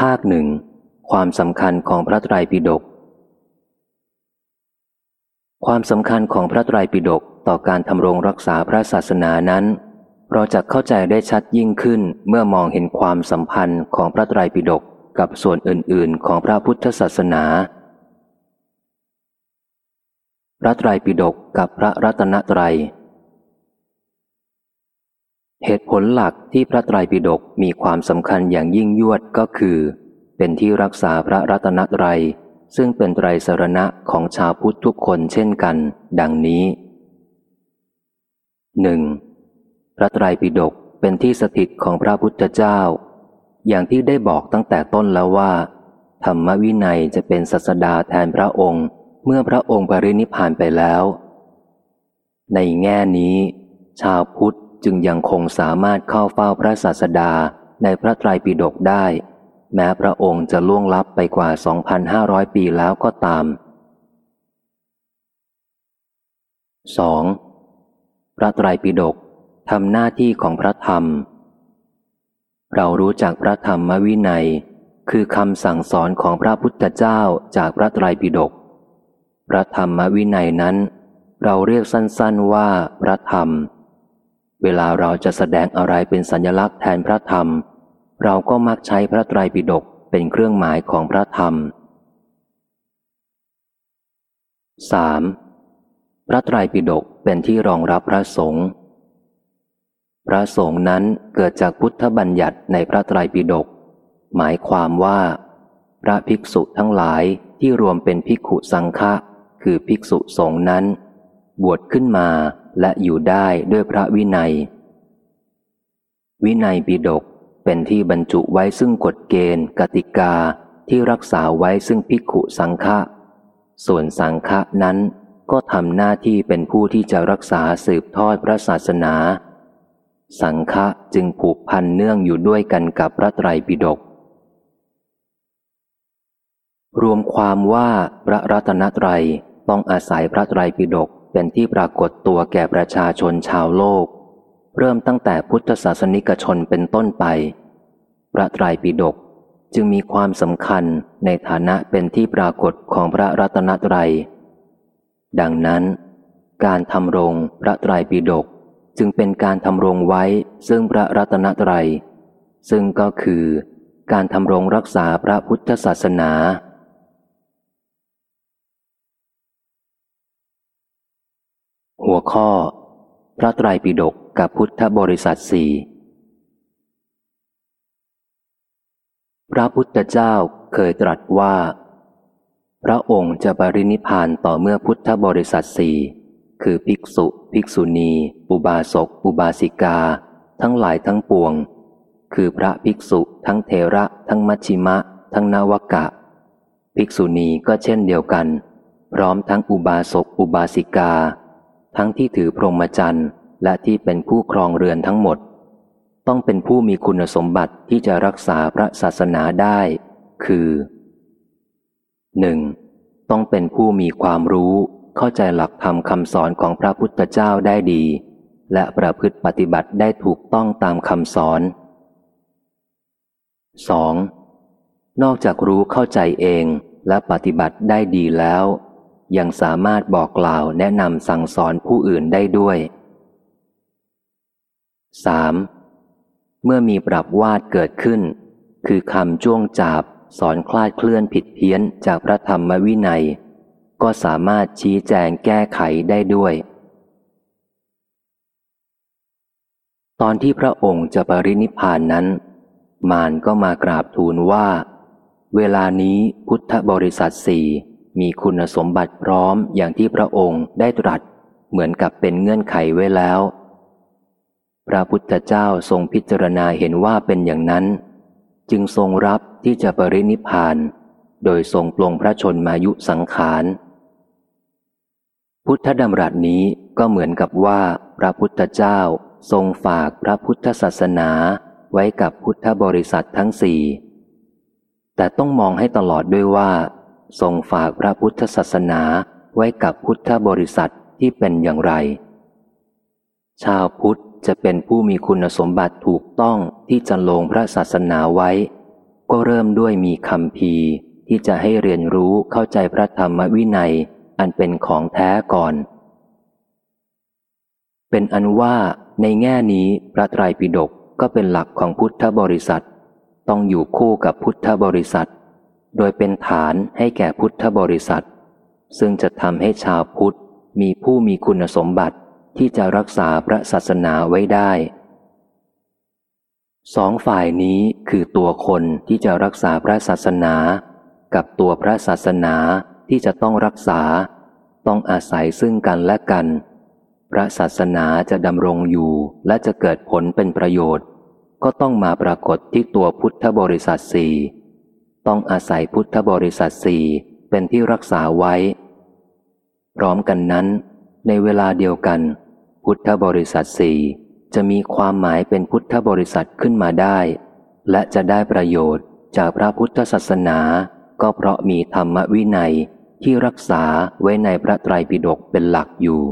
ภาคหนึ่ง ความสำคัญของพระไตรปิฎกความสำคัญของพระไตรปิฎกต่อการทำรงรักษาพระศาสนานั้น เราจะเข้าใจได้ชัดยิ่งขึ้นเมื่อมองเห็นความสัมพันธ์ของพระไตรปิฎกกับส่วนอื่น ๆ ของพระพุทธศาสนา พระไตรปิฎกกับพระรัตนตรัย เหตุผลหลักที่พระไตรปิฎกมีความสำคัญอย่างยิ่งยวดก็คือ เป็นที่รักษาพระรัตนตรัย ซึ่งเป็นไตรสรณะของชาวพุทธทุกคนเช่นกัน ดังนี้หนึ่งพระไตรปิฎกเป็นที่สถิตของพระพุทธเจ้า อย่างที่ได้บอกตั้งแต่ต้นแล้วว่า ธรรมวินัยจะเป็นศาสดาแทนพระองค์ เมื่อพระองค์ปรินิพานไปแล้ว ในแง่นี้ ชาวพุทธ จึงยังคงสามารถเข้าเฝ้าพระศาสดาในพระไตรปิฎกได้ แม้พระองค์จะล่วงลับไปกว่า 2,500 ปีแล้วก็ตาม 2. พระไตรปิฎกทำหน้าที่ของพระธรรม เรารู้จักพระธรรมวินัย คือคำสั่งสอนของพระพุทธเจ้าจากพระไตรปิฎกพระธรรมวินัยนั้น เราเรียกสั้นๆว่าพระธรรม เวลาเราจะแสดงอะไรเป็นสัญลักษณ์แทนพระธรรม เราก็มักใช้พระไตรปิฎกเป็นเครื่องหมายของพระธรรม 3. พระไตรปิฎกเป็นที่รองรับพระสงฆ์พระสงฆ์นั้นเกิดจากพุทธบัญญัติในพระไตรปิฎกหมายความว่า พระภิกษุทั้งหลายที่รวมเป็นภิกขุสังฆะคือภิกษุสงฆ์นั้น บวชขึ้นมา และอยู่ได้ด้วยพระวินัย วินัยปิฎกเป็นที่บรรจุไว้ซึ่งกฎเกณฑ์ กติกาที่รักษาไว้ซึ่งภิกขุสังฆะส่วนสังฆะนั้นก็ทำหน้าที่เป็นผู้ที่จะรักษาสืบทอดพระศาสนา สังฆะจึงผูกพันเนื่องอยู่ด้วยกันกับพระไตรปิฎกรวมความว่าพระรัตนตรัยต้องอาศัยพระไตรปิฎก เป็นที่ปรากฏตัวแก่ประชาชนชาวโลก เริ่มตั้งแต่พุทธศาสนิกชนเป็นต้นไป พระไตรปิฎกจึงมีความสำคัญในฐานะเป็นที่ปรากฏของพระรัตนตรัย ดังนั้น การทำรงพระไตรปิฎกจึงเป็นการทำรงไว้ซึ่งพระรัตนตรัย ซึ่งก็คือการทำรงรักษาพระพุทธศาสนา หัวข้อ พระไตรปิฎกกับพุทธบริษัทสี่พระพุทธเจ้าเคยตรัสว่า พระองค์จะปรินิพานต่อเมื่อพุทธบริษัทสี่คือภิกษุ ภิกษุณี อุบาสก อุบาสิกา ทั้งหลายทั้งปวง คือพระภิกษุ ทั้งเทระ ทั้งมัชชิมะ ทั้งนาวกะ ภิกษุณีก็เช่นเดียวกัน พร้อมทั้งอุบาสก อุบาสิกา ทั้งที่ถือพรหมจรรย์และที่เป็นผู้ครองเรือนทั้งหมด ต้องเป็นผู้มีคุณสมบัติที่จะรักษาพระศาสนาได้ คือ 1. ต้องเป็นผู้มีความรู้เข้าใจหลักธรรมคำสอนของพระพุทธเจ้าได้ดี และประพฤติปฏิบัติได้ถูกต้องตามคำสอน 2. นอกจากรู้เข้าใจเองและปฏิบัติได้ดีแล้ว ยังสามารถบอกกล่าวแนะนำสั่งสอนผู้อื่นได้ด้วย 3. เมื่อมีปรับวาดเกิดขึ้น คือคำจ้วงจาบสอนคลาดเคลื่อนผิดเพี้ยนจากพระธรรมวินัย ก็สามารถชี้แจงแก้ไขได้ด้วย ตอนที่พระองค์จะปรินิพานนั้น มารก็มากราบทูลว่า เวลานี้พุทธบริษัทสี่ มีคุณสมบัติพร้อมอย่างที่พระองค์ได้ตรัส เหมือนกับเป็นเงื่อนไขไว้แล้ว พระพุทธเจ้าทรงพิจารณาเห็นว่าเป็นอย่างนั้น จึงทรงรับที่จะปรินิพาน โดยทรงปลงพระชนมายุสังขาร พุทธดำรัสนี้ก็เหมือนกับว่าพระพุทธเจ้าทรงฝากพระพุทธศาสนาไว้กับพุทธบริษัททั้งสี่แต่ต้องมองให้ตลอดด้วยว่า ทรงฝากพระพุทธศาสนาไว้กับพุทธบริษัทที่เป็นอย่างไร ชาวพุทธจะเป็นผู้มีคุณสมบัติถูกต้องที่จะลงพระศาสนาไว้ ก็เริ่มด้วยมีคำพีที่จะให้เรียนรู้เข้าใจพระธรรมวินัยอันเป็นของแท้ก่อน เป็นอันว่าในแง่นี้พระไตรปิฎกก็เป็นหลักของพุทธบริษัท ต้องอยู่คู่กับพุทธบริษัท โดยเป็นฐานให้แก่พุทธบริษัท ซึ่งจะทำให้ชาวพุทธมีผู้มีคุณสมบัติที่จะรักษาพระศาสนาไว้ได้ สองฝ่ายนี้คือตัวคนที่จะรักษาพระศาสนา กับตัวพระศาสนาที่จะต้องรักษา ต้องอาศัยซึ่งกันและกัน พระศาสนาจะดำรงอยู่และจะเกิดผลเป็นประโยชน์ ก็ต้องมาปรากฏที่ตัวพุทธบริษัทสี่ ต้องอาศัยพุทธบริษัทสี่เป็นที่รักษาไว้ พร้อมกันนั้น ในเวลาเดียวกัน พุทธบริษัทสี่จะมีความหมายเป็นพุทธบริษัทขึ้นมาได้ และจะได้ประโยชน์จากพระพุทธศาสนา ก็เพราะมีธรรมวินัยที่รักษาไว้ในพระไตรปิฎกเป็นหลักอยู่